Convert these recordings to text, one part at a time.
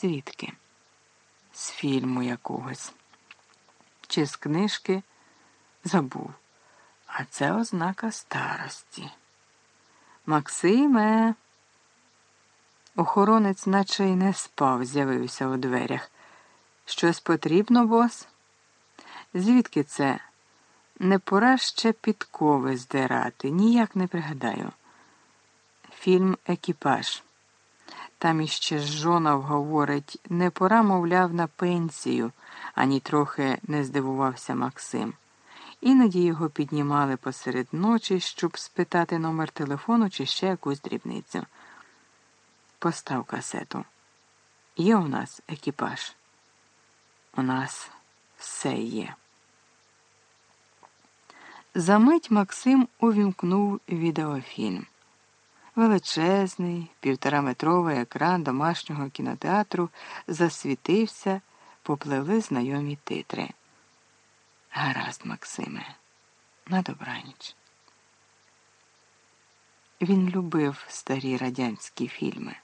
Звідки? З фільму якогось. Чи з книжки забув. А це ознака старості. Максиме. Охоронець наче й не спав, з'явився у дверях. Щось потрібно, бос? Звідки це? Не пора ще підкови здирати, ніяк не пригадаю. Фільм Екіпаж. Там іще Жонов говорить, не пора, мовляв, на пенсію, ані трохи не здивувався Максим. Іноді його піднімали посеред ночі, щоб спитати номер телефону чи ще якусь дрібницю. Постав касету. Є у нас екіпаж. У нас все є. Замить Максим увімкнув відеофільм. Величезний, півтораметровий екран домашнього кінотеатру засвітився, попливли знайомі титри. Гаразд, Максиме, на добраніч. Він любив старі радянські фільми.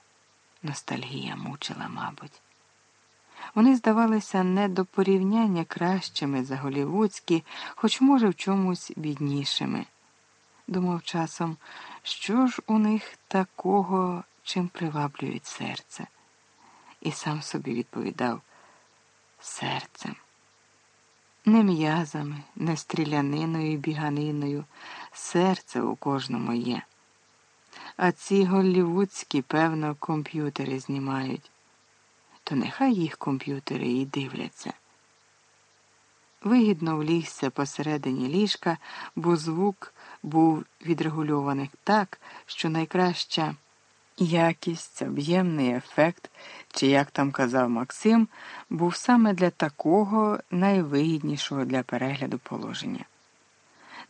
Ностальгія мучила, мабуть. Вони здавалися не до порівняння кращими за голівудські, хоч, може, в чомусь біднішими. Думав часом, що ж у них такого, чим приваблюють серце, і сам собі відповідав серцем. Не м'язами, не стріляниною і біганиною, серце у кожному є. А ці голлівудські, певно, комп'ютери знімають то нехай їх комп'ютери і дивляться. Вигідно влігся посередині ліжка, бо звук був відрегульований так, що найкраща якість, об'ємний ефект, чи, як там казав Максим, був саме для такого найвигіднішого для перегляду положення.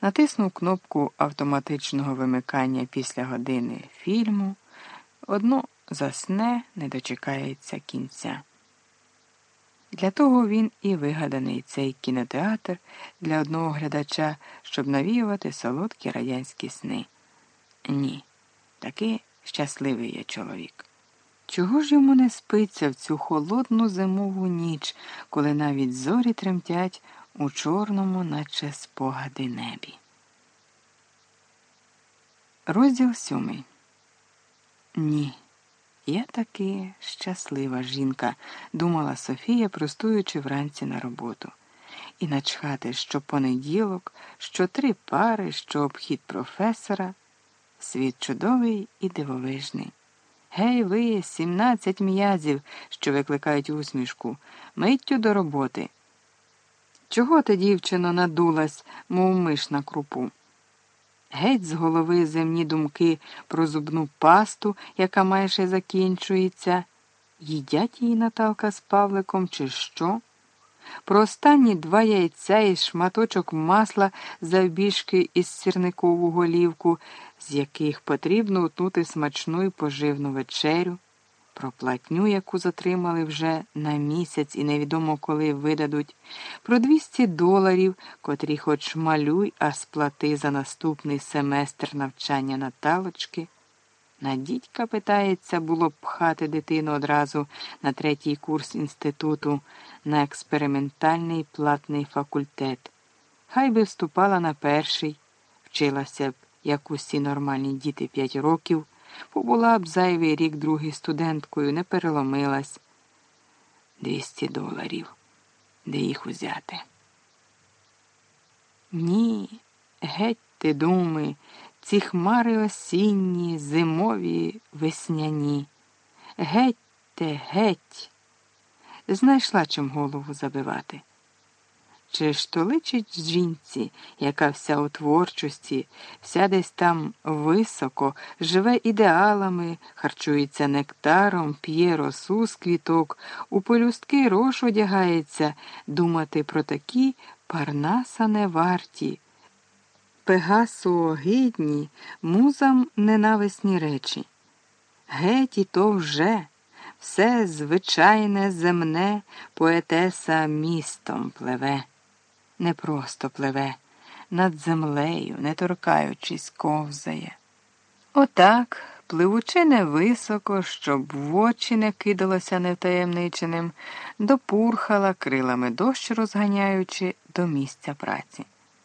Натиснув кнопку автоматичного вимикання після години фільму. Одну засне, не дочекається кінця. Для того він і вигаданий цей кінотеатр для одного глядача, щоб навіювати солодкі радянські сни. Ні, таки щасливий є чоловік. Чого ж йому не спиться в цю холодну зимову ніч, коли навіть зорі тремтять у чорному, наче спогади небі? Розділ сьомий. Ні. Я таки щаслива жінка, думала Софія, простуючи вранці на роботу. І начхати, що понеділок, що три пари, що обхід професора. Світ чудовий і дивовижний. Гей, ви, сімнадцять м'язів, що викликають усмішку, миттю до роботи. Чого ти, дівчино, надулась, мов миш на крупу? Геть з голови земні думки про зубну пасту, яка майже закінчується. Їдять її Наталка з Павликом, чи що? Про останні два яйця і шматочок масла завбіжки із сірникову голівку, з яких потрібно утнути смачну і поживну вечерю про платню, яку затримали вже на місяць і невідомо коли видадуть, про 200 доларів, котрі хоч малюй, а сплати за наступний семестр навчання Наталочки. На дідька, питається, було б пхати дитину одразу на третій курс інституту, на експериментальний платний факультет. Хай би вступала на перший, вчилася б, як усі нормальні діти п'ять років. Побула б зайвий рік другий студенткою, не переломилась. Двісті доларів. Де їх узяти? Ні, геть ти думи, ці хмари осінні, зимові, весняні. Геть те, геть. Знайшла чим голову забивати. Чи ж то личить жінці, яка вся у творчості, вся десь там високо, живе ідеалами, харчується нектаром, п'є росу з квіток, у полюстки рош одягається, думати про такі парнаса не варті, пегасу огидні, музам ненависні речі. Геть і то вже. Все звичайне земне поетеса містом пливе не просто пливе, над землею, не торкаючись, ковзає. Отак пливучи невисоко, щоб в очі не кидалося невтаємниченим, допурхала крилами дощ розганяючи до місця праці.